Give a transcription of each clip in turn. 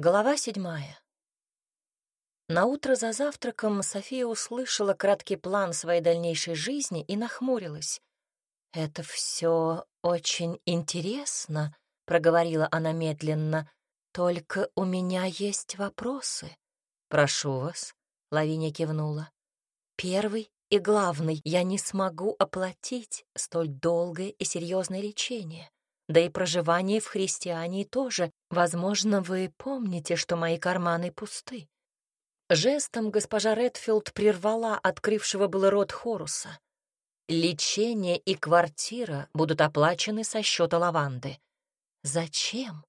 Глава седьмая. На утро за завтраком София услышала краткий план своей дальнейшей жизни и нахмурилась. «Это все очень интересно», — проговорила она медленно. «Только у меня есть вопросы». «Прошу вас», — Лавиния кивнула. «Первый и главный, я не смогу оплатить столь долгое и серьезное лечение. Да и проживание в христиане тоже. Возможно, вы помните, что мои карманы пусты. Жестом госпожа Редфилд прервала открывшего было рот Хоруса. Лечение и квартира будут оплачены со счета лаванды. Зачем?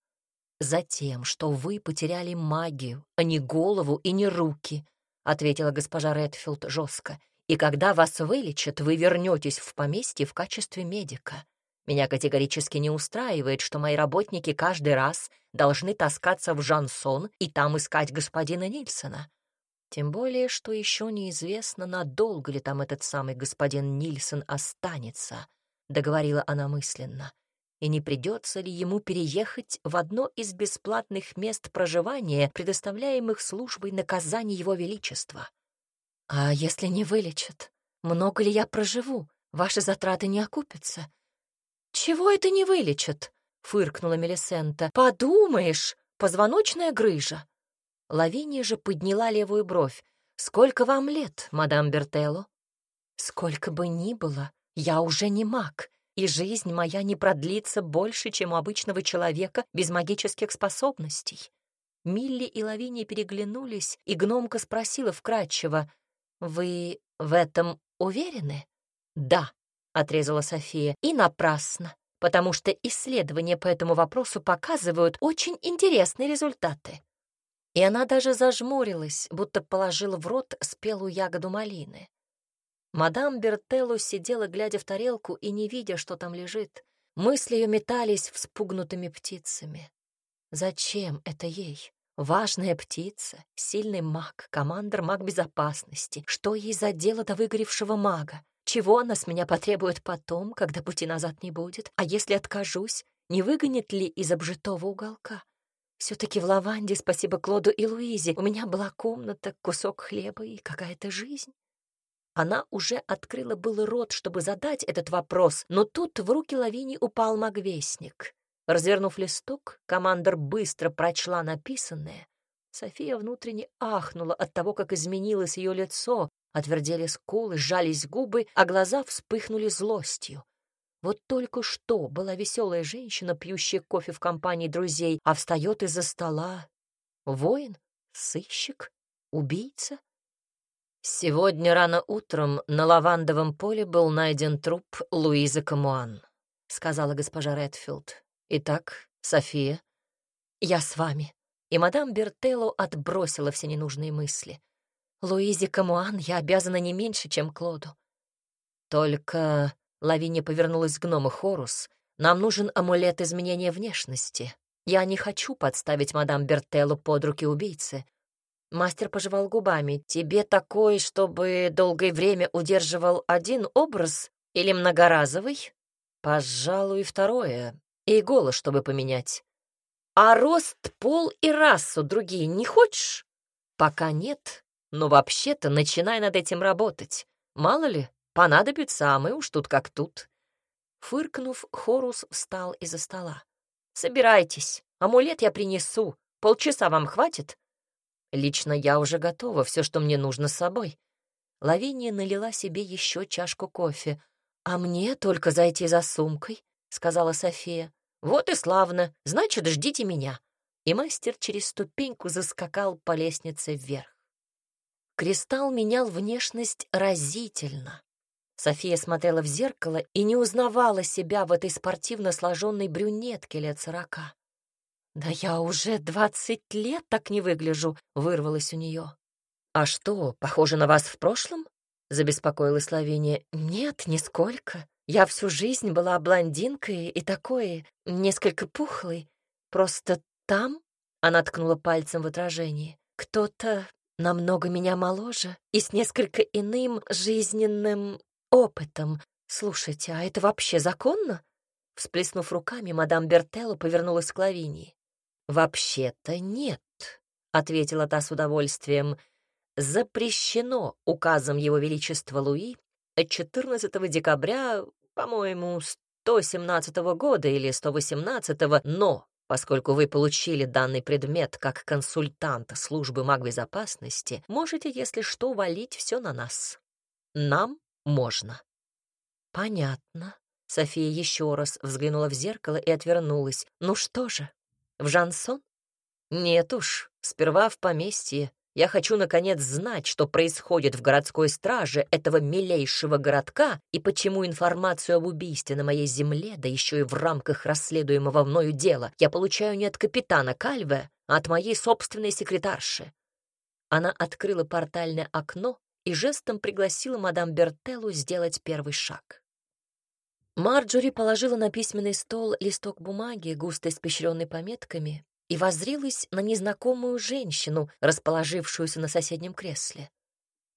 Затем, что вы потеряли магию, а не голову и не руки, ответила госпожа Редфилд жестко. И когда вас вылечат, вы вернетесь в поместье в качестве медика. Меня категорически не устраивает, что мои работники каждый раз должны таскаться в Жансон и там искать господина Нильсона. Тем более, что еще неизвестно, надолго ли там этот самый господин Нильсон останется, — договорила она мысленно. И не придется ли ему переехать в одно из бесплатных мест проживания, предоставляемых службой наказания его величества? А если не вылечат? Много ли я проживу? Ваши затраты не окупятся. «Чего это не вылечат?» — фыркнула Мелисента. «Подумаешь, позвоночная грыжа». Лавиния же подняла левую бровь. «Сколько вам лет, мадам Бертелло?» «Сколько бы ни было, я уже не маг, и жизнь моя не продлится больше, чем у обычного человека без магических способностей». Милли и Лавиния переглянулись, и гномка спросила вкратчиво, «Вы в этом уверены?» «Да», — отрезала София, — «и напрасно, потому что исследования по этому вопросу показывают очень интересные результаты». И она даже зажмурилась, будто положила в рот спелую ягоду малины. Мадам Бертелло сидела, глядя в тарелку и не видя, что там лежит. Мысли ее метались вспугнутыми птицами. Зачем это ей? Важная птица, сильный маг, командор маг безопасности. Что ей за дело до выгоревшего мага? Чего она с меня потребует потом, когда пути назад не будет? А если откажусь, не выгонит ли из обжитого уголка? Все-таки в лаванде, спасибо Клоду и Луизе, у меня была комната, кусок хлеба и какая-то жизнь. Она уже открыла был рот, чтобы задать этот вопрос, но тут в руки Лавини упал магвестник. Развернув листок, командор быстро прочла написанное. София внутренне ахнула от того, как изменилось ее лицо, Отвердели скулы, сжались губы, а глаза вспыхнули злостью. Вот только что была веселая женщина, пьющая кофе в компании друзей, а встает из-за стола. Воин? Сыщик? Убийца? Сегодня рано утром на лавандовом поле был найден труп Луизы Камуан, сказала госпожа Редфилд. Итак, София, я с вами. И мадам Бертелло отбросила все ненужные мысли. Луизе Камуан я обязана не меньше, чем Клоду. Только Лавиния повернулась к гному Хорус. Нам нужен амулет изменения внешности. Я не хочу подставить мадам Бертеллу под руки убийцы. Мастер пожевал губами. Тебе такой, чтобы долгое время удерживал один образ или многоразовый? Пожалуй, второе. И голос, чтобы поменять. А рост, пол и расу другие не хочешь? Пока нет, но вообще-то начинай над этим работать. Мало ли, понадобится, а мы уж тут как тут. Фыркнув, Хорус встал из-за стола. «Собирайтесь, амулет я принесу. Полчаса вам хватит?» «Лично я уже готова, все, что мне нужно с собой». Лавиния налила себе еще чашку кофе. «А мне только зайти за сумкой», — сказала София. «Вот и славно, значит, ждите меня». И мастер через ступеньку заскакал по лестнице вверх. Кристалл менял внешность разительно. София смотрела в зеркало и не узнавала себя в этой спортивно сложенной брюнетке лет сорока. «Да я уже двадцать лет так не выгляжу», — вырвалось у нее. «А что, похоже на вас в прошлом?» — забеспокоилась Лавиния. «Нет, нисколько. Я всю жизнь была блондинкой и такой, несколько пухлой. Просто там...» — она ткнула пальцем в отражении. «Кто-то намного меня моложе и с несколько иным жизненным опытом. Слушайте, а это вообще законно? Всплеснув руками, мадам Бертелло повернулась к Лавинии. «Вообще-то нет», — ответила та с удовольствием, — запрещено указом Его Величества Луи от 14 декабря, по-моему, 117 года или 118, но поскольку вы получили данный предмет как консультант службы магбезопасности, можете, если что, валить все на нас. Нам можно. Понятно. София еще раз взглянула в зеркало и отвернулась. Ну что же, в Жансон? Нет уж, сперва в поместье. Я хочу, наконец, знать, что происходит в городской страже этого милейшего городка и почему информацию об убийстве на моей земле, да еще и в рамках расследуемого мною дела, я получаю не от капитана Кальве, а от моей собственной секретарши. Она открыла портальное окно и жестом пригласила мадам Бертеллу сделать первый шаг. Марджори положила на письменный стол листок бумаги, густо испещренный пометками, и воззрилась на незнакомую женщину, расположившуюся на соседнем кресле.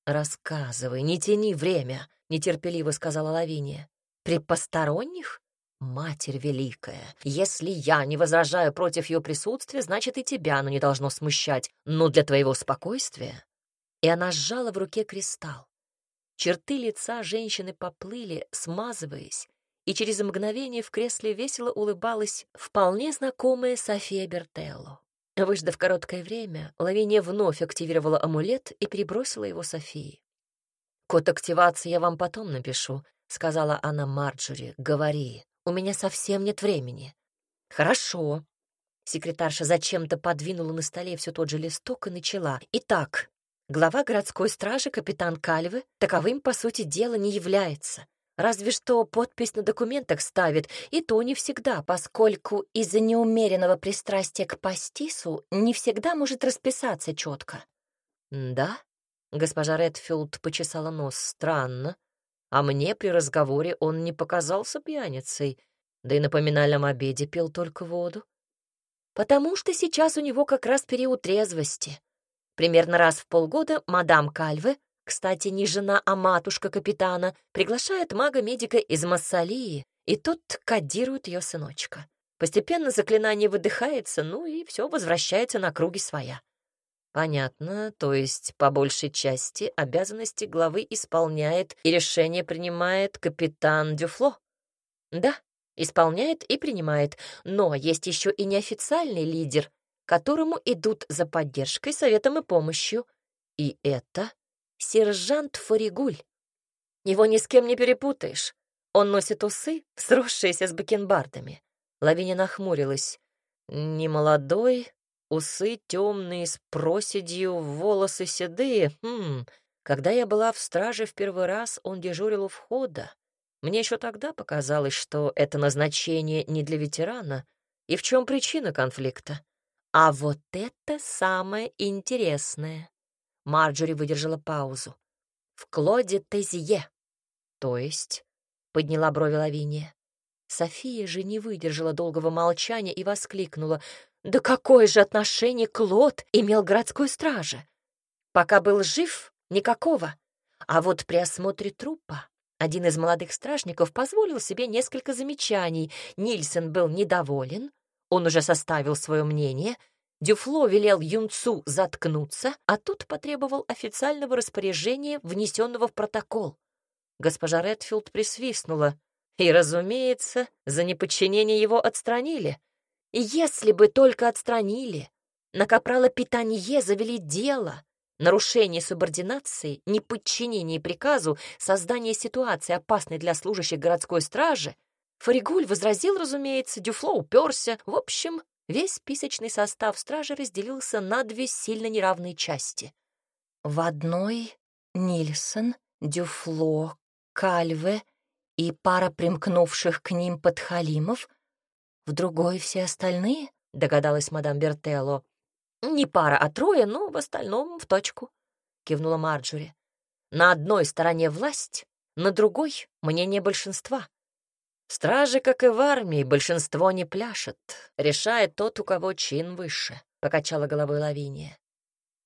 «Рассказывай, не тяни время», — нетерпеливо сказала Лавиния. «При посторонних? Матерь Великая, если я не возражаю против ее присутствия, значит, и тебя оно не должно смущать, но для твоего спокойствия...» И она сжала в руке кристалл. Черты лица женщины поплыли, смазываясь, и через мгновение в кресле весело улыбалась вполне знакомая София Бертелло. Выждав короткое время, Лавиния вновь активировала амулет и перебросила его Софии. «Код активации я вам потом напишу», — сказала она Марджори. «Говори, у меня совсем нет времени». «Хорошо». Секретарша зачем-то подвинула на столе все тот же листок и начала. «Итак, глава городской стражи капитан Кальвы таковым, по сути дела, не является. Разве что подпись на документах ставит, и то не всегда, поскольку из-за неумеренного пристрастия к пастису не всегда может расписаться четко. «Да?» — госпожа Редфилд почесала нос. «Странно. А мне при разговоре он не показался пьяницей, да и на поминальном обеде пил только воду. Потому что сейчас у него как раз период трезвости. Примерно раз в полгода мадам Кальве кстати, не жена, а матушка капитана приглашает мага-медика из Массалии, и тот кодирует ее сыночка. Постепенно заклинание выдыхается, ну и все возвращается на круги своя. Понятно, то есть по большей части обязанности главы исполняет и решение принимает капитан Дюфло. Да, исполняет и принимает, но есть еще и неофициальный лидер, которому идут за поддержкой, советом и помощью. И это сержант Фаригуль. Его ни с кем не перепутаешь. Он носит усы, сросшиеся с бакенбардами. Лавиня нахмурилась. Немолодой, усы темные, с проседью, волосы седые. Хм, когда я была в страже в первый раз, он дежурил у входа. Мне еще тогда показалось, что это назначение не для ветерана. И в чем причина конфликта? А вот это самое интересное. Марджори выдержала паузу. «В Клоде Тезье». «То есть?» — подняла брови Лавиния. София же не выдержала долгого молчания и воскликнула. «Да какое же отношение Клод имел к городской страже? Пока был жив, никакого. А вот при осмотре трупа один из молодых стражников позволил себе несколько замечаний. Нильсон был недоволен, он уже составил свое мнение — Дюфло велел юнцу заткнуться, а тут потребовал официального распоряжения, внесенного в протокол. Госпожа Редфилд присвистнула. И, разумеется, за неподчинение его отстранили. Если бы только отстранили, на капрала Питанье завели дело. Нарушение субординации, неподчинение приказу, создание ситуации, опасной для служащих городской стражи. Фаригуль возразил, разумеется, Дюфло уперся. В общем, Весь списочный состав стражи разделился на две сильно неравные части. В одной — Нильсон, Дюфло, Кальве и пара примкнувших к ним подхалимов, в другой — все остальные, — догадалась мадам Бертелло. «Не пара, а трое, но в остальном в точку», — кивнула Марджори. «На одной стороне власть, на другой — мнение большинства. Стражи, как и в армии, большинство не пляшет. Решает тот, у кого чин выше, — покачала головой Лавиния.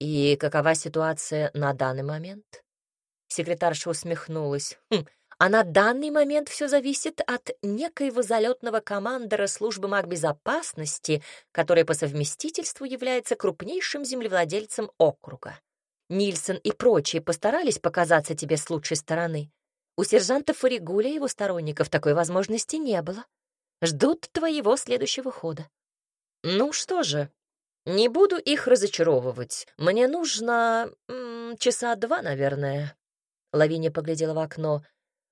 И какова ситуация на данный момент? Секретарша усмехнулась. Хм, а на данный момент все зависит от некоего залетного командора службы магбезопасности, который по совместительству является крупнейшим землевладельцем округа. Нильсон и прочие постарались показаться тебе с лучшей стороны. У сержанта Фаригуля и его сторонников такой возможности не было. Ждут твоего следующего хода. Ну что же, не буду их разочаровывать. Мне нужно м часа два, наверное. Лавиния поглядела в окно.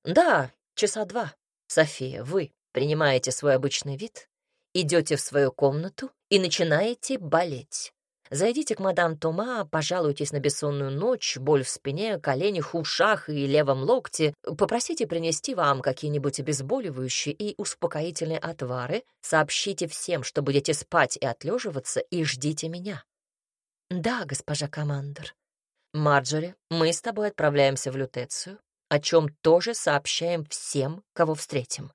Да, часа два. София, вы принимаете свой обычный вид, идете в свою комнату и начинаете болеть. Зайдите к мадам Тома, пожалуйтесь на бессонную ночь, боль в спине, коленях, ушах и левом локте, попросите принести вам какие-нибудь обезболивающие и успокоительные отвары, сообщите всем, что будете спать и отлеживаться, и ждите меня. Да, госпожа командор. Марджори, мы с тобой отправляемся в Лютецию, о чем тоже сообщаем всем, кого встретим.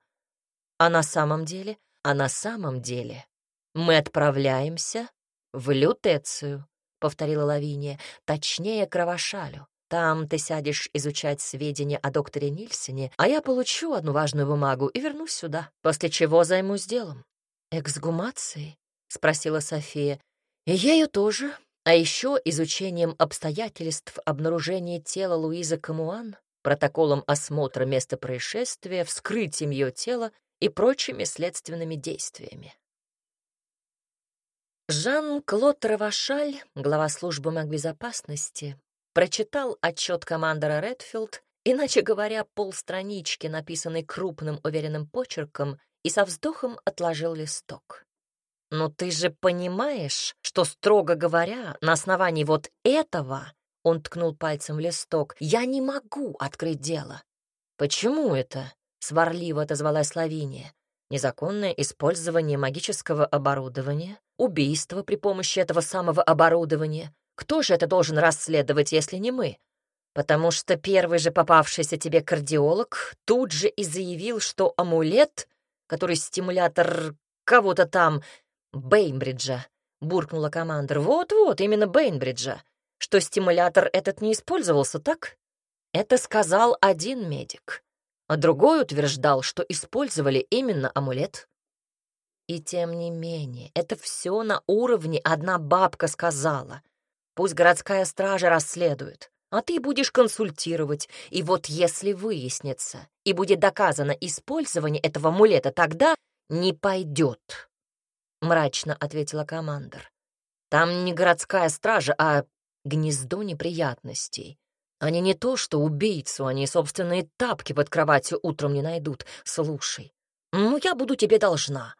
А на самом деле, а на самом деле мы отправляемся «В лютецию», — повторила Лавиния, — «точнее, кровошалю. Там ты сядешь изучать сведения о докторе Нильсоне, а я получу одну важную бумагу и вернусь сюда, после чего займусь делом». «Эксгумацией?» — спросила София. «И ею тоже, а еще изучением обстоятельств обнаружения тела Луизы Камуан, протоколом осмотра места происшествия, вскрытием ее тела и прочими следственными действиями. Жан-Клод Равашаль, глава службы магбезопасности, прочитал отчет командора Редфилд, иначе говоря, полстранички, написанной крупным уверенным почерком, и со вздохом отложил листок. «Но ты же понимаешь, что, строго говоря, на основании вот этого, — он ткнул пальцем в листок, — я не могу открыть дело». «Почему это?» — сварливо отозвалась Лавиния. «Незаконное использование магического оборудования, убийство при помощи этого самого оборудования. Кто же это должен расследовать, если не мы? Потому что первый же попавшийся тебе кардиолог тут же и заявил, что амулет, который стимулятор кого-то там, Бейнбриджа, буркнула командир. Вот-вот, именно Бейнбриджа. Что стимулятор этот не использовался, так? Это сказал один медик. А другой утверждал, что использовали именно амулет. И тем не менее, это все на уровне одна бабка сказала. Пусть городская стража расследует, а ты будешь консультировать. И вот если выяснится и будет доказано использование этого амулета, тогда не пойдет. Мрачно ответила командор. Там не городская стража, а гнездо неприятностей. Они не то что убийцу, они собственные тапки под кроватью утром не найдут. Слушай, ну я буду тебе должна.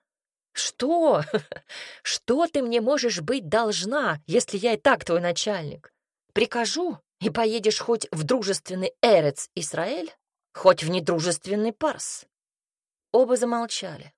«Что? Что ты мне можешь быть должна, если я и так твой начальник? Прикажу, и поедешь хоть в дружественный Эрец Израиль, хоть в недружественный Парс». Оба замолчали.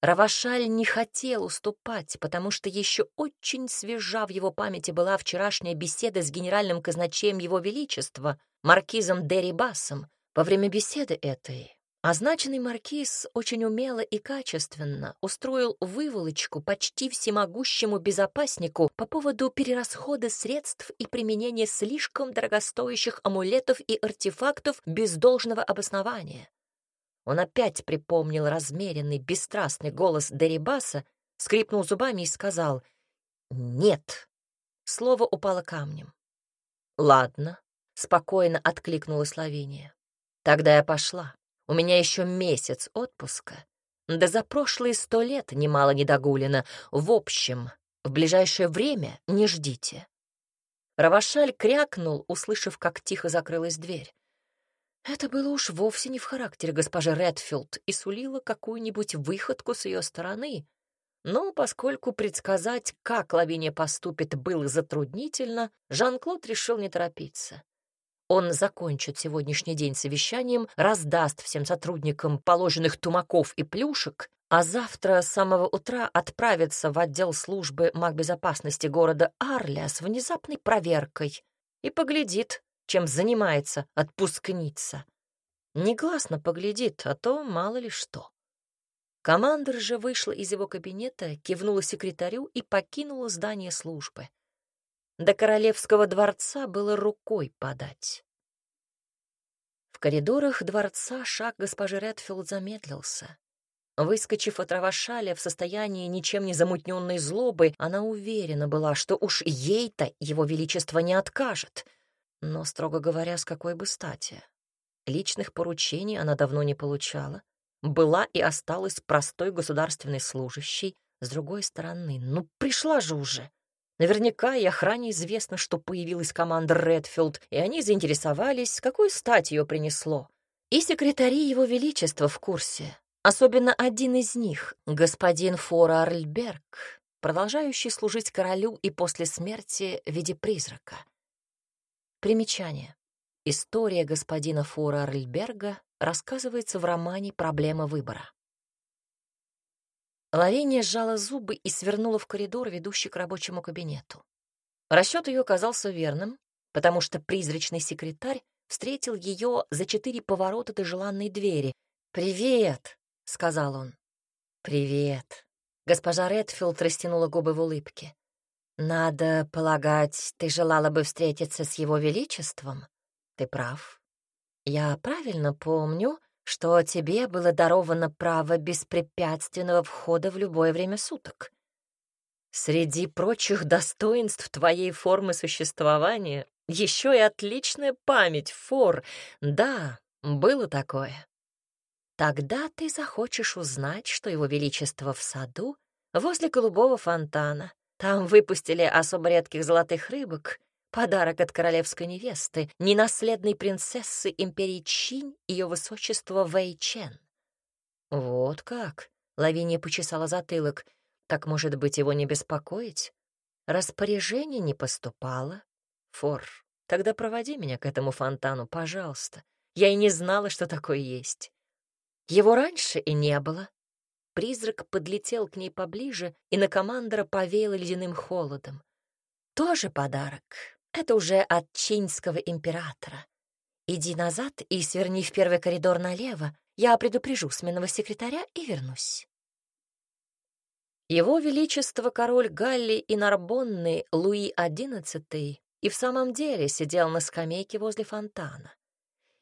Равашаль не хотел уступать, потому что еще очень свежа в его памяти была вчерашняя беседа с генеральным казначеем Его Величества, маркизом Дерибасом. Во время беседы этой Означенный маркиз очень умело и качественно устроил выволочку почти всемогущему безопаснику по поводу перерасхода средств и применения слишком дорогостоящих амулетов и артефактов без должного обоснования. Он опять припомнил размеренный, бесстрастный голос Дерибаса, скрипнул зубами и сказал «Нет». Слово упало камнем. «Ладно», — спокойно откликнулась Лавиния. «Тогда я пошла. У меня еще месяц отпуска. Да за прошлые сто лет немало недогулено. В общем, в ближайшее время не ждите». Равашаль крякнул, услышав, как тихо закрылась дверь. Это было уж вовсе не в характере госпожи Редфилд и сулило какую-нибудь выходку с ее стороны. Но поскольку предсказать, как Лавиния поступит, было затруднительно, Жан-Клод решил не торопиться. Он закончит сегодняшний день совещанием, раздаст всем сотрудникам положенных тумаков и плюшек, а завтра с самого утра отправится в отдел службы магбезопасности города Арля с внезапной проверкой и поглядит, чем занимается отпускница. Негласно поглядит, а то мало ли что. Командор же вышла из его кабинета, кивнула секретарю и покинула здание службы. До королевского дворца было рукой подать. В коридорах дворца шаг госпожи Редфилд замедлился. Выскочив от Равашаля в состоянии ничем не замутненной злобы, она уверена была, что уж ей-то его величество не откажет. Но, строго говоря, с какой бы стати? Личных поручений она давно не получала. Была и осталась простой государственной служащей. С другой стороны, ну пришла же уже. Наверняка и охране известно, что появилась команда Редфилд, и они заинтересовались, какой стать ее принесло. И секретари его величества в курсе. Особенно один из них, господин Фора Арльберг, продолжающий служить королю и после смерти в виде призрака. Примечание. История господина Фора Арльберга рассказывается в романе «Проблема выбора». Лавиния сжала зубы и свернула в коридор, ведущий к рабочему кабинету. Расчет ее оказался верным, потому что призрачный секретарь встретил ее за четыре поворота до желанной двери. «Привет!» — сказал он. «Привет!» Госпожа Редфилд растянула губы в улыбке. «Надо полагать, ты желала бы встретиться с его величеством? Ты прав. Я правильно помню, что тебе было даровано право беспрепятственного входа в любое время суток. Среди прочих достоинств твоей формы существования еще и отличная память, Фор. Да, было такое. Тогда ты захочешь узнать, что его величество в саду, возле голубого фонтана. Там выпустили особо редких золотых рыбок, Подарок от королевской невесты, ненаследной принцессы империи Чинь, ее высочество Вэй Чен. Вот как? Лавиния почесала затылок. Так, может быть, его не беспокоить? Распоряжение не поступало. Фор, тогда проводи меня к этому фонтану, пожалуйста. Я и не знала, что такое есть. Его раньше и не было. Призрак подлетел к ней поближе, и на командора повеяло ледяным холодом. Тоже подарок, это уже от чинского императора. Иди назад и сверни в первый коридор налево. Я предупрежу сменного секретаря и вернусь. Его Величество король Галли и Нарбонны Луи XI и в самом деле сидел на скамейке возле фонтана.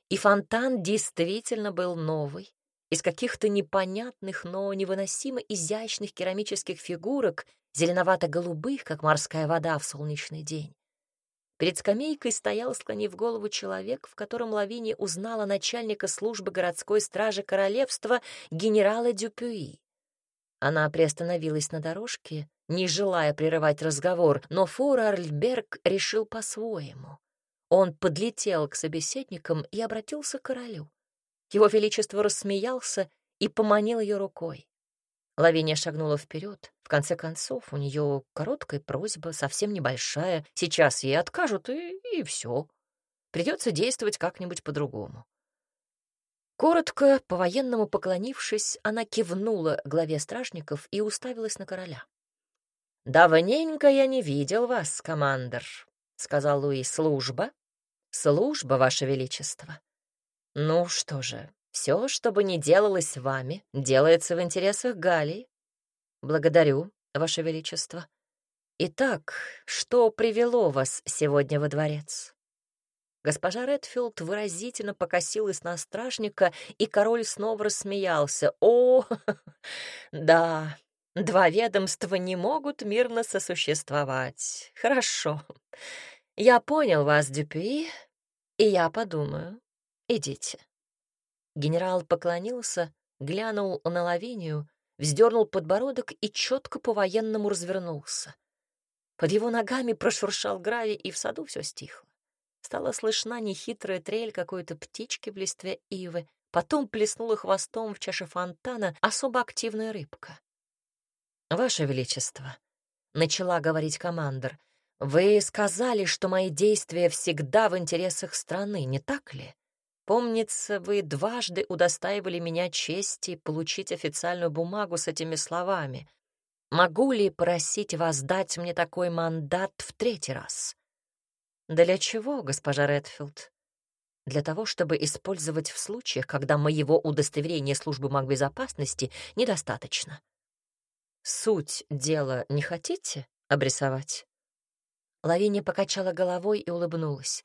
И фонтан действительно был новый, из каких-то непонятных, но невыносимо изящных керамических фигурок, зеленовато-голубых, как морская вода в солнечный день. Перед скамейкой стоял, склонив голову, человек, в котором Лавиния узнала начальника службы городской стражи королевства генерала Дюпюи. Она приостановилась на дорожке, не желая прерывать разговор, но Фор Арльберг решил по-своему. Он подлетел к собеседникам и обратился к королю. Его Величество рассмеялся и поманил ее рукой. Лавиния шагнула вперед. В конце концов, у нее короткая просьба, совсем небольшая. Сейчас ей откажут, и, и все. Придется действовать как-нибудь по-другому. Коротко, по-военному поклонившись, она кивнула главе стражников и уставилась на короля. «Давненько я не видел вас, командор», — сказал Луи. «Служба? Служба, ваше величество. Ну что же, все, что бы ни делалось с вами, делается в интересах Галии. Благодарю, Ваше Величество. Итак, что привело вас сегодня во дворец? Госпожа Редфилд выразительно покосилась на стражника, и король снова рассмеялся. «О, да, два ведомства не могут мирно сосуществовать. Хорошо. Я понял вас, Дюпюи, и я подумаю. Идите». Генерал поклонился, глянул на Лавинию, вздернул подбородок и четко по-военному развернулся. Под его ногами прошуршал гравий, и в саду все стихло. Стала слышна нехитрая трель какой-то птички в листве ивы, потом плеснула хвостом в чаше фонтана особо активная рыбка. «Ваше Величество», — начала говорить командор, — «вы сказали, что мои действия всегда в интересах страны, не так ли? Помнится, вы дважды удостаивали меня чести получить официальную бумагу с этими словами. Могу ли просить вас дать мне такой мандат в третий раз? Для чего, госпожа Редфилд? Для того, чтобы использовать в случаях, когда моего удостоверения службы магбезопасности недостаточно. Суть дела не хотите обрисовать? Лавиния покачала головой и улыбнулась.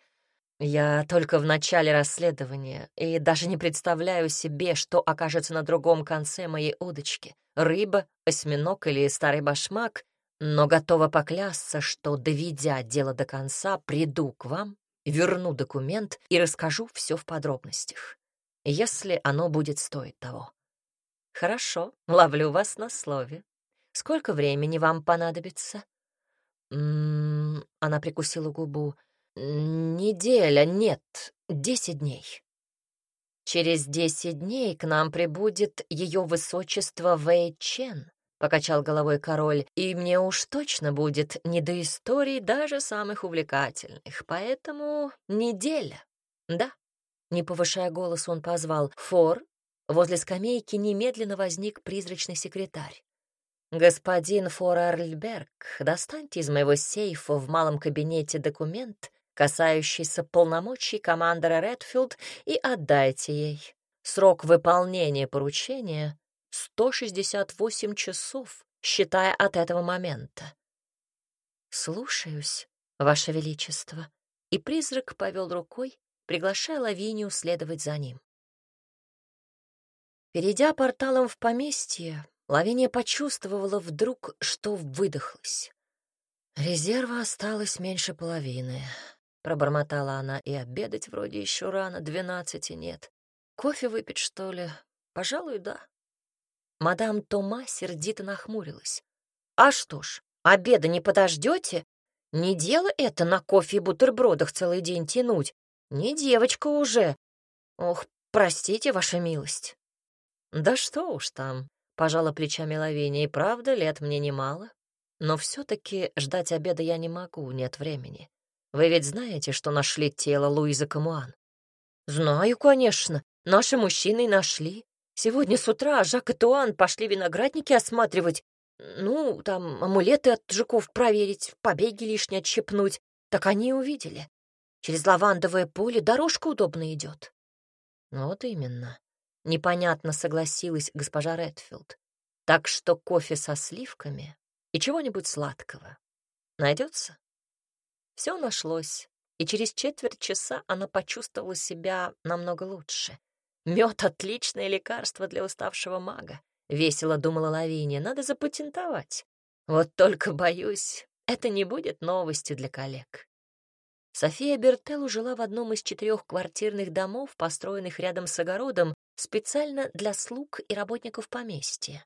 Я только в начале расследования и даже не представляю себе, что окажется на другом конце моей удочки — рыба, осьминог или старый башмак, но готова поклясться, что, доведя дело до конца, приду к вам, верну документ и расскажу все в подробностях, если оно будет стоить того. Хорошо, ловлю вас на слове. Сколько времени вам понадобится? М -м -м, она прикусила губу. Неделя, нет, десять дней. Через десять дней к нам прибудет ее высочество Вэй Чен, покачал головой король, и мне уж точно будет не до историй даже самых увлекательных, поэтому неделя. Да. Не повышая голос, он позвал «Фор». Возле скамейки немедленно возник призрачный секретарь. «Господин Фор Арльберг, достаньте из моего сейфа в малом кабинете документ, касающийся полномочий командора Редфилд, и отдайте ей. Срок выполнения поручения — 168 часов, считая от этого момента. «Слушаюсь, Ваше Величество», и призрак повел рукой, приглашая Лавинию следовать за ним. Перейдя порталом в поместье, Лавиния почувствовала вдруг, что выдохлась. Резерва осталось меньше половины. Пробормотала она, и обедать вроде еще рано, двенадцати нет. Кофе выпить, что ли? Пожалуй, да. Мадам Тома сердито нахмурилась. А что ж, обеда не подождете? Не дело это на кофе и бутербродах целый день тянуть. Не девочка уже. Ох, простите, ваша милость. Да что уж там, пожала плечами Лавиния, и правда, лет мне немало. Но все таки ждать обеда я не могу, нет времени. Вы ведь знаете, что нашли тело Луизы Камуан? Знаю, конечно. Наши мужчины нашли. Сегодня с утра Жак и Туан пошли виноградники осматривать. Ну, там амулеты от жуков проверить, побеги лишние отщепнуть. Так они и увидели. Через лавандовое поле дорожка удобно идет. Вот именно. Непонятно согласилась госпожа Редфилд. Так что кофе со сливками и чего-нибудь сладкого. Найдется? Все нашлось, и через четверть часа она почувствовала себя намного лучше. Мед — отличное лекарство для уставшего мага. Весело думала Лавиния, надо запатентовать. Вот только, боюсь, это не будет новостью для коллег. София Бертеллу жила в одном из четырех квартирных домов, построенных рядом с огородом, специально для слуг и работников поместья.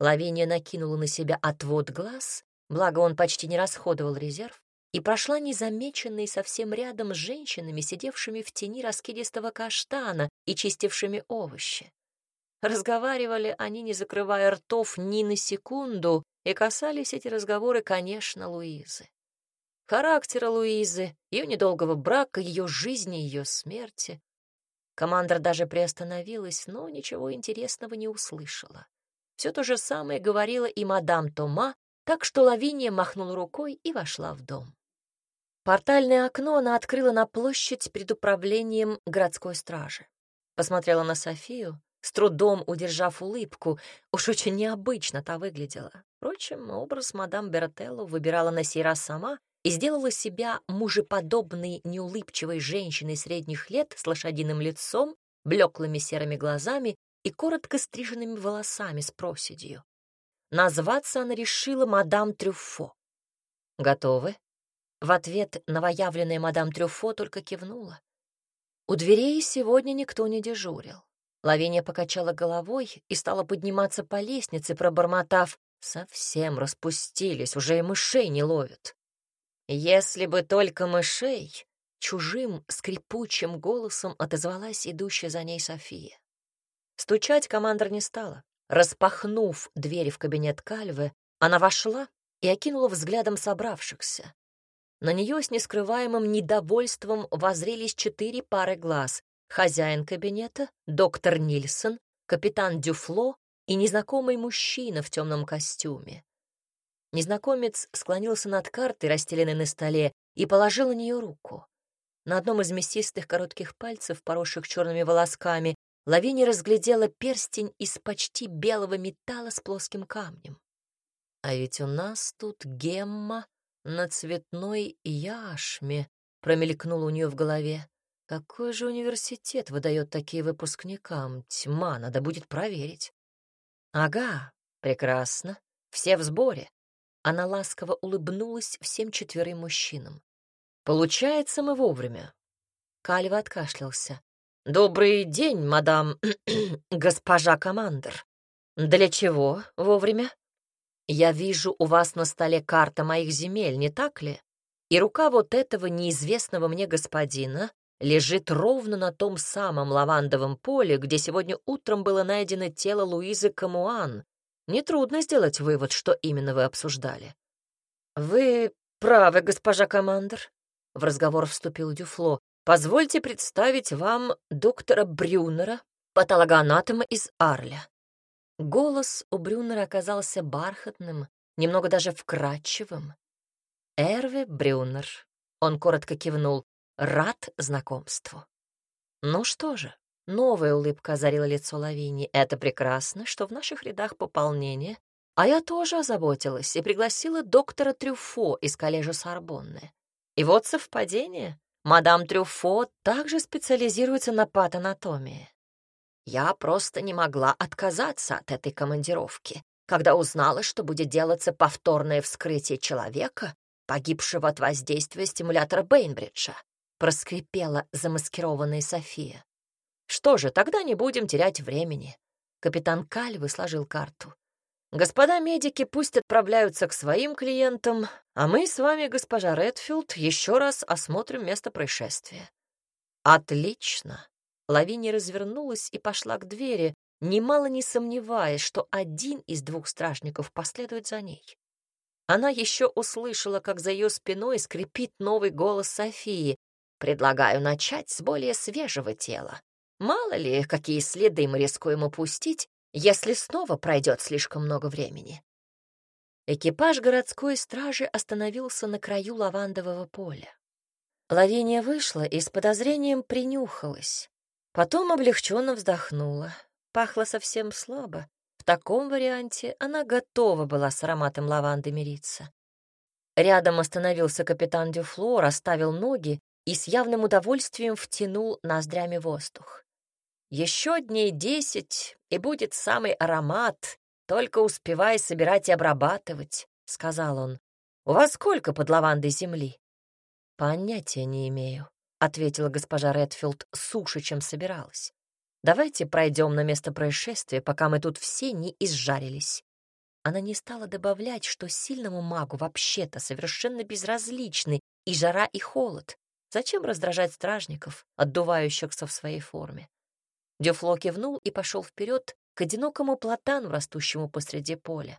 Лавиния накинула на себя отвод глаз, благо он почти не расходовал резерв, и прошла незамеченной совсем рядом с женщинами, сидевшими в тени раскидистого каштана и чистившими овощи. Разговаривали они, не закрывая ртов ни на секунду, и касались эти разговоры, конечно, Луизы. Характера Луизы, ее недолгого брака, ее жизни, ее смерти. Командор даже приостановилась, но ничего интересного не услышала. Все то же самое говорила и мадам Тома, так что Лавиния махнула рукой и вошла в дом. Портальное окно она открыла на площадь перед управлением городской стражи. Посмотрела на Софию, с трудом удержав улыбку. Уж очень необычно та выглядела. Впрочем, образ мадам Берателло выбирала на сей раз сама и сделала себя мужеподобной неулыбчивой женщиной средних лет с лошадиным лицом, блеклыми серыми глазами и коротко стриженными волосами с проседью. Назваться она решила мадам Трюффо. «Готовы?» В ответ новоявленная мадам Трюфо только кивнула. У дверей сегодня никто не дежурил. Лавиния покачала головой и стала подниматься по лестнице, пробормотав «Совсем распустились, уже и мышей не ловят». «Если бы только мышей!» Чужим, скрипучим голосом отозвалась идущая за ней София. Стучать командор не стала. Распахнув дверь в кабинет Кальвы, она вошла и окинула взглядом собравшихся. На нее с нескрываемым недовольством возрелись четыре пары глаз. Хозяин кабинета, доктор Нильсон, капитан Дюфло и незнакомый мужчина в темном костюме. Незнакомец склонился над картой, расстеленной на столе, и положил на нее руку. На одном из мясистых коротких пальцев, поросших черными волосками, Лавиния разглядела перстень из почти белого металла с плоским камнем. «А ведь у нас тут гемма на цветной яшме, промелькнуло у нее в голове. Какой же университет выдает такие выпускникам? Тьма, надо будет проверить. Ага, прекрасно. Все в сборе. Она ласково улыбнулась всем четверым мужчинам. Получается, мы вовремя. Кальва откашлялся. «Добрый день, мадам, госпожа командир. Для чего вовремя? Я вижу, у вас на столе карта моих земель, не так ли? И рука вот этого неизвестного мне господина лежит ровно на том самом лавандовом поле, где сегодня утром было найдено тело Луизы Камуан. Нетрудно сделать вывод, что именно вы обсуждали. «Вы правы, госпожа командир», — в разговор вступил Дюфло. «Позвольте представить вам доктора Брюнера, патологоанатома из Арля». Голос у Брюнера оказался бархатным, немного даже вкрадчивым. «Эрве Брюнер», — он коротко кивнул, Рад знакомству. Ну что же, новая улыбка озарила лицо Лавини. Это прекрасно, что в наших рядах пополнение. А я тоже озаботилась и пригласила доктора Трюфо из коллежа Сорбонны. И вот совпадение. Мадам Трюфо также специализируется на патанатомии. Я просто не могла отказаться от этой командировки, когда узнала, что будет делаться повторное вскрытие человека, погибшего от воздействия стимулятора Бейнбриджа проскрипела замаскированная София. «Что же, тогда не будем терять времени». Капитан Кальвы сложил карту. «Господа медики пусть отправляются к своим клиентам, а мы с вами, госпожа Редфилд, еще раз осмотрим место происшествия». «Отлично!» Лавиния развернулась и пошла к двери, немало не сомневаясь, что один из двух стражников последует за ней. Она еще услышала, как за ее спиной скрипит новый голос Софии, Предлагаю начать с более свежего тела. Мало ли, какие следы мы рискуем упустить, если снова пройдет слишком много времени. Экипаж городской стражи остановился на краю лавандового поля. Лавиния вышла и с подозрением принюхалась. Потом облегченно вздохнула. Пахло совсем слабо. В таком варианте она готова была с ароматом лаванды мириться. Рядом остановился капитан Дюфло, расставил ноги и с явным удовольствием втянул ноздрями воздух. Еще дней десять, и будет самый аромат, только успевай собирать и обрабатывать, — сказал он. У вас сколько под лавандой земли? Понятия не имею, — ответила госпожа Редфилд суше, чем собиралась. Давайте пройдем на место происшествия, пока мы тут все не изжарились. Она не стала добавлять, что сильному магу вообще-то совершенно безразличны и жара, и холод. Зачем раздражать стражников, отдувающихся в своей форме? Дюфло кивнул и пошел вперед к одинокому платану, растущему посреди поля.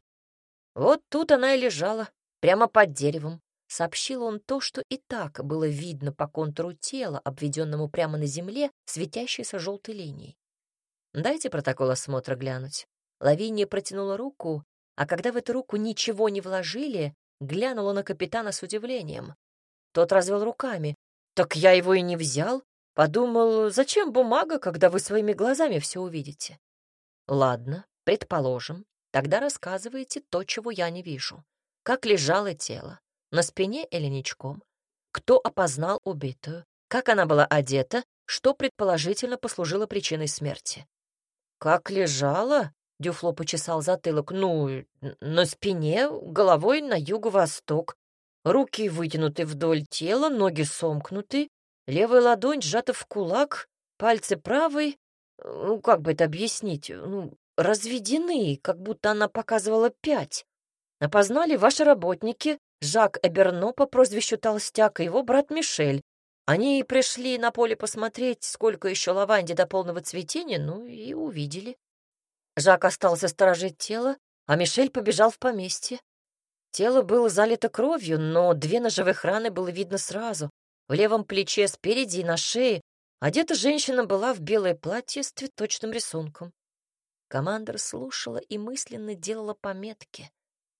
Вот тут она и лежала, прямо под деревом. Сообщил он то, что и так было видно по контуру тела, обведенному прямо на земле, светящейся желтой линией. «Дайте протокол осмотра глянуть». Лавиния протянула руку, а когда в эту руку ничего не вложили, глянула на капитана с удивлением. Тот развел руками. Так я его и не взял. Подумал, зачем бумага, когда вы своими глазами все увидите? Ладно, предположим. Тогда рассказывайте то, чего я не вижу. Как лежало тело? На спине или ничком? Кто опознал убитую? Как она была одета? Что предположительно послужило причиной смерти? Как лежала? Дюфло почесал затылок. Ну, на спине, головой на юго-восток. Руки вытянуты вдоль тела, ноги сомкнуты, левая ладонь сжата в кулак, пальцы правой, ну, как бы это объяснить, ну, разведены, как будто она показывала пять. Опознали ваши работники Жак Эберно по прозвищу Толстяк и его брат Мишель. Они пришли на поле посмотреть, сколько еще лаванди до полного цветения, ну и увидели. Жак остался сторожить тело, а Мишель побежал в поместье. Тело было залито кровью, но две ножевых раны было видно сразу. В левом плече спереди и на шее. Одета женщина была в белое платье с цветочным рисунком. Командор слушала и мысленно делала пометки.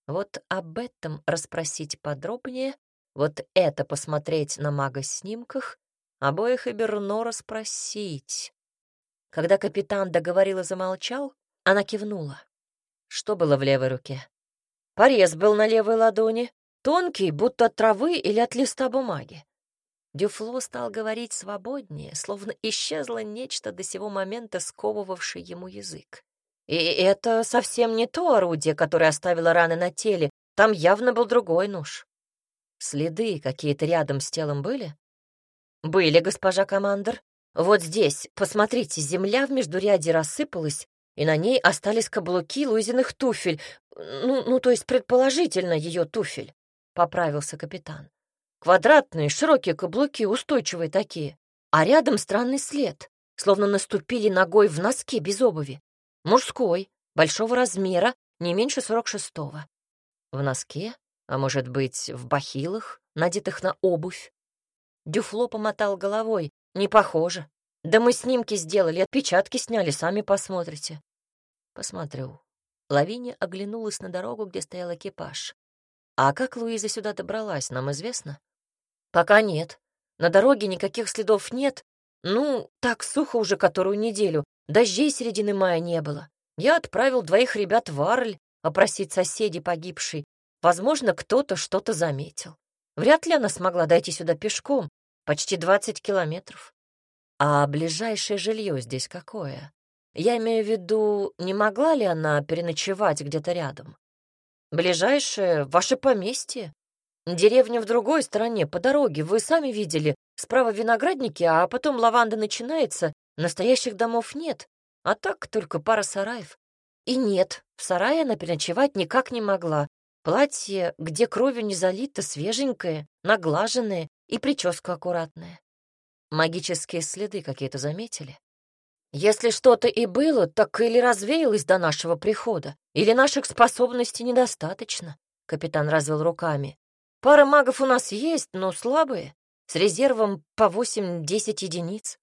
Вот об этом расспросить подробнее, вот это посмотреть на мага-снимках, обоих и Берно расспросить. Когда капитан договорил и замолчал, она кивнула. Что было в левой руке? Порез был на левой ладони, тонкий, будто от травы или от листа бумаги. Дюфло стал говорить свободнее, словно исчезло нечто до сего момента, сковывавшее ему язык. И это совсем не то орудие, которое оставило раны на теле. Там явно был другой нож. Следы какие-то рядом с телом были? Были, госпожа командор. Вот здесь, посмотрите, земля в междуряде рассыпалась, и на ней остались каблуки Луизиных туфель. Ну, ну, то есть, предположительно, ее туфель, — поправился капитан. Квадратные, широкие каблуки, устойчивые такие. А рядом странный след, словно наступили ногой в носки без обуви. Мужской, большого размера, не меньше сорок шестого. В носке, а может быть, в бахилах, надетых на обувь. Дюфло помотал головой. Не похоже. Да мы снимки сделали, отпечатки сняли, сами посмотрите. Посмотрю. Лавиния оглянулась на дорогу, где стоял экипаж. А как Луиза сюда добралась, нам известно? Пока нет. На дороге никаких следов нет. Ну, так сухо уже которую неделю. Дождей середины мая не было. Я отправил двоих ребят в Арль опросить соседей погибшей. Возможно, кто-то что-то заметил. Вряд ли она смогла дойти сюда пешком. Почти 20 километров. А ближайшее жилье здесь какое? Я имею в виду, не могла ли она переночевать где-то рядом? Ближайшее — ваше поместье. Деревня в другой стороне, по дороге, вы сами видели. Справа виноградники, а потом лаванда начинается. Настоящих домов нет, а так только пара сараев. И нет, в сарае она переночевать никак не могла. Платье, где кровью не залито, свеженькое, наглаженное и прическа аккуратная. Магические следы какие-то заметили? Если что-то и было, так или развеялось до нашего прихода, или наших способностей недостаточно, — капитан развел руками. Пара магов у нас есть, но слабые, с резервом по восемь-десять единиц.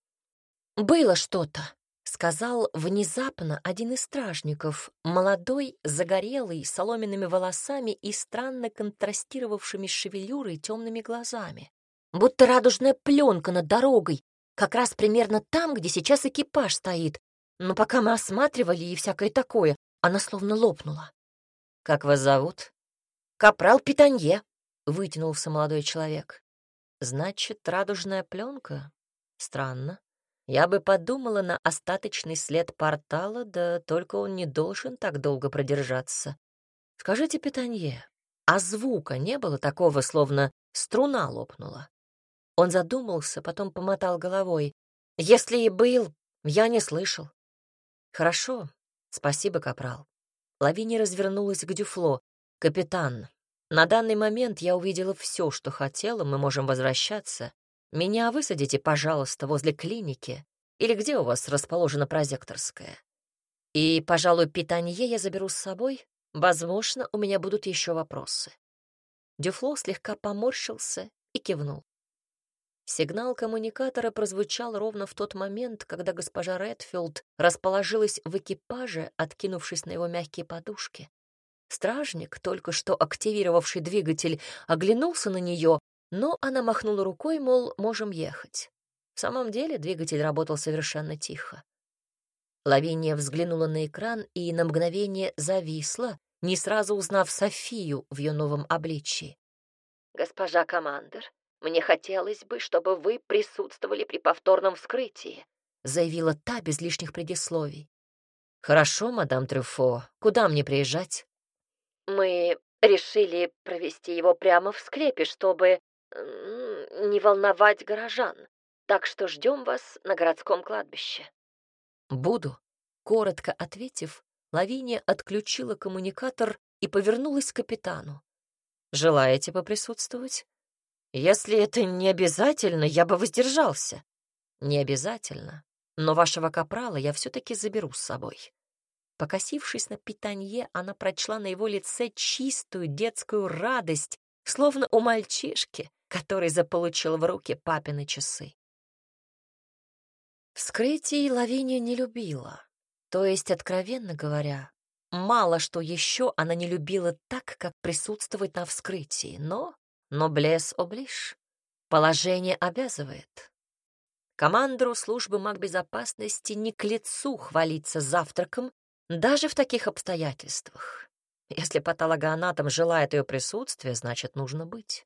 Было что-то, сказал внезапно один из стражников, молодой, загорелый, соломенными волосами и странно контрастировавшими с шевелюрой темными глазами. Будто радужная пленка над дорогой, как раз примерно там, где сейчас экипаж стоит. Но пока мы осматривали и всякое такое, она словно лопнула. «Как вас зовут?» «Капрал Питанье», — вытянулся молодой человек. «Значит, радужная пленка? Странно. Я бы подумала на остаточный след портала, да только он не должен так долго продержаться. Скажите, Питанье, а звука не было такого, словно струна лопнула?» Он задумался, потом помотал головой. «Если и был, я не слышал». «Хорошо, спасибо, капрал». Лавиния развернулась к Дюфло. «Капитан, на данный момент я увидела все, что хотела, мы можем возвращаться. Меня высадите, пожалуйста, возле клиники или где у вас расположена прозекторская. И, пожалуй, питание я заберу с собой. Возможно, у меня будут еще вопросы». Дюфло слегка поморщился и кивнул. Сигнал коммуникатора прозвучал ровно в тот момент, когда госпожа Редфилд расположилась в экипаже, откинувшись на его мягкие подушки. Стражник, только что активировавший двигатель, оглянулся на нее, но она махнула рукой, мол, можем ехать. В самом деле двигатель работал совершенно тихо. Лавиния взглянула на экран и на мгновение зависла, не сразу узнав Софию в ее новом обличии. «Госпожа командир, мне хотелось бы, чтобы вы присутствовали при повторном вскрытии», заявила та без лишних предисловий. «Хорошо, мадам Трюфо. Куда мне приезжать?» Мы решили провести его прямо в склепе, чтобы не волновать горожан. Так что ждем вас на городском кладбище. Буду. Коротко ответив, Лавиния отключила коммуникатор и повернулась к капитану. Желаете поприсутствовать? Если это не обязательно, я бы воздержался. Не обязательно, но вашего капрала я все-таки заберу с собой. Покосившись на питанье, она прочла на его лице чистую детскую радость, словно у мальчишки, который заполучил в руки папины часы. Вскрытие Лавиния не любила. То есть, откровенно говоря, мало что еще она не любила так, как присутствовать на вскрытии, но... Но блес облиш. Положение обязывает. Командору службы магбезопасности не к лицу хвалиться завтраком даже в таких обстоятельствах. Если патологоанатом желает ее присутствия, значит, нужно быть.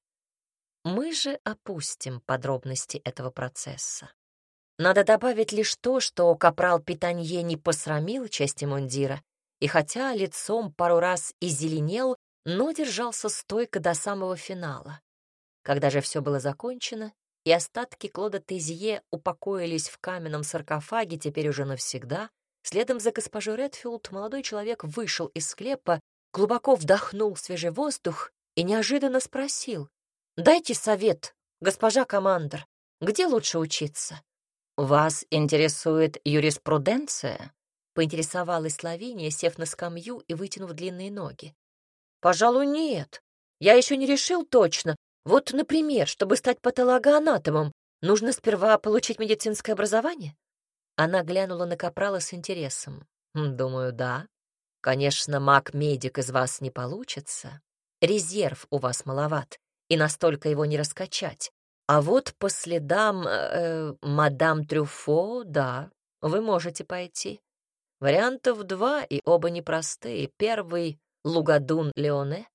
Мы же опустим подробности этого процесса. Надо добавить лишь то, что капрал Питанье не посрамил части мундира, и хотя лицом пару раз и зеленел, но держался стойко до самого финала. Когда же все было закончено, и остатки Клода Тезье упокоились в каменном саркофаге теперь уже навсегда, следом за госпожой Редфилд молодой человек вышел из склепа, глубоко вдохнул свежий воздух и неожиданно спросил, «Дайте совет, госпожа командор, где лучше учиться?» «Вас интересует юриспруденция?» — поинтересовалась Лавиния, сев на скамью и вытянув длинные ноги. «Пожалуй, нет. Я еще не решил точно. Вот, например, чтобы стать патологоанатомом, нужно сперва получить медицинское образование?» Она глянула на Капрала с интересом. «Думаю, да. Конечно, маг-медик из вас не получится. Резерв у вас маловат, и настолько его не раскачать. А вот по следам э, мадам Трюфо, да, вы можете пойти. Вариантов два, и оба непростые. Первый — Лугадун Леоне,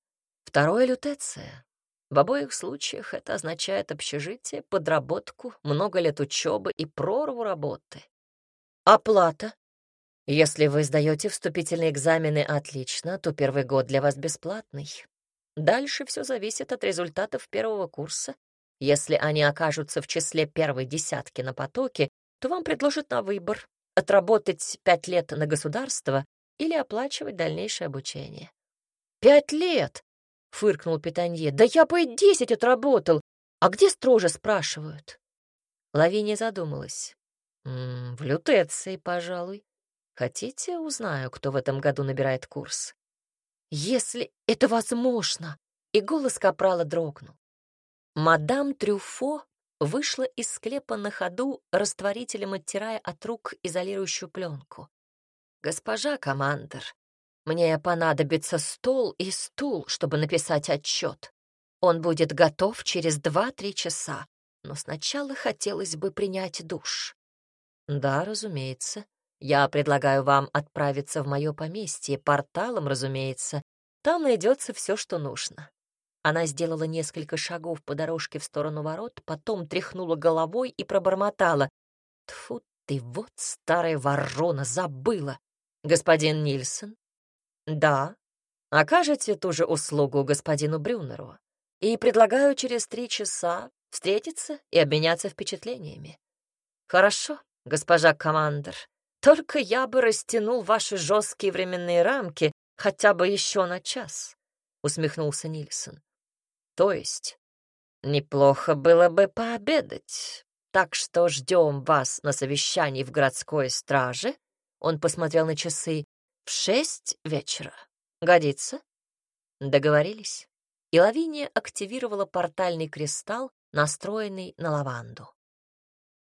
второй — Лютеция. В обоих случаях это означает общежитие, подработку, много лет учебы и прорву работы. Оплата. Если вы сдаете вступительные экзамены отлично, то первый год для вас бесплатный. Дальше все зависит от результатов первого курса. Если они окажутся в числе первой десятки на потоке, то вам предложат на выбор — отработать пять лет на государство или оплачивать дальнейшее обучение. «Пять лет!» — фыркнул Питанье. «Да я бы и десять отработал! А где строже спрашивают?» Лавиния задумалась. «М -м, «В лютеции, пожалуй. Хотите, узнаю, кто в этом году набирает курс?» «Если это возможно!» И голос Капрала дрогнул. Мадам Трюфо вышла из склепа на ходу, растворителем оттирая от рук изолирующую пленку. «Госпожа командор, мне понадобится стол и стул, чтобы написать отчет. Он будет готов через два-три часа, но сначала хотелось бы принять душ». «Да, разумеется», я предлагаю вам отправиться в мое поместье, порталом, разумеется. Там найдется все, что нужно». Она сделала несколько шагов по дорожке в сторону ворот, потом тряхнула головой и пробормотала. «Тьфу ты, вот старая ворона, забыла! Господин Нильсон?» «Да. Окажете ту же услугу господину Брюнеру. И предлагаю через три часа встретиться и обменяться впечатлениями». «Хорошо, госпожа командор», только я бы растянул ваши жесткие временные рамки хотя бы еще на час, — усмехнулся Нильсон. То есть неплохо было бы пообедать, так что ждем вас на совещании в городской страже. Он посмотрел на часы. В шесть вечера. Годится? Договорились. И Лавиния активировала портальный кристалл, настроенный на лаванду.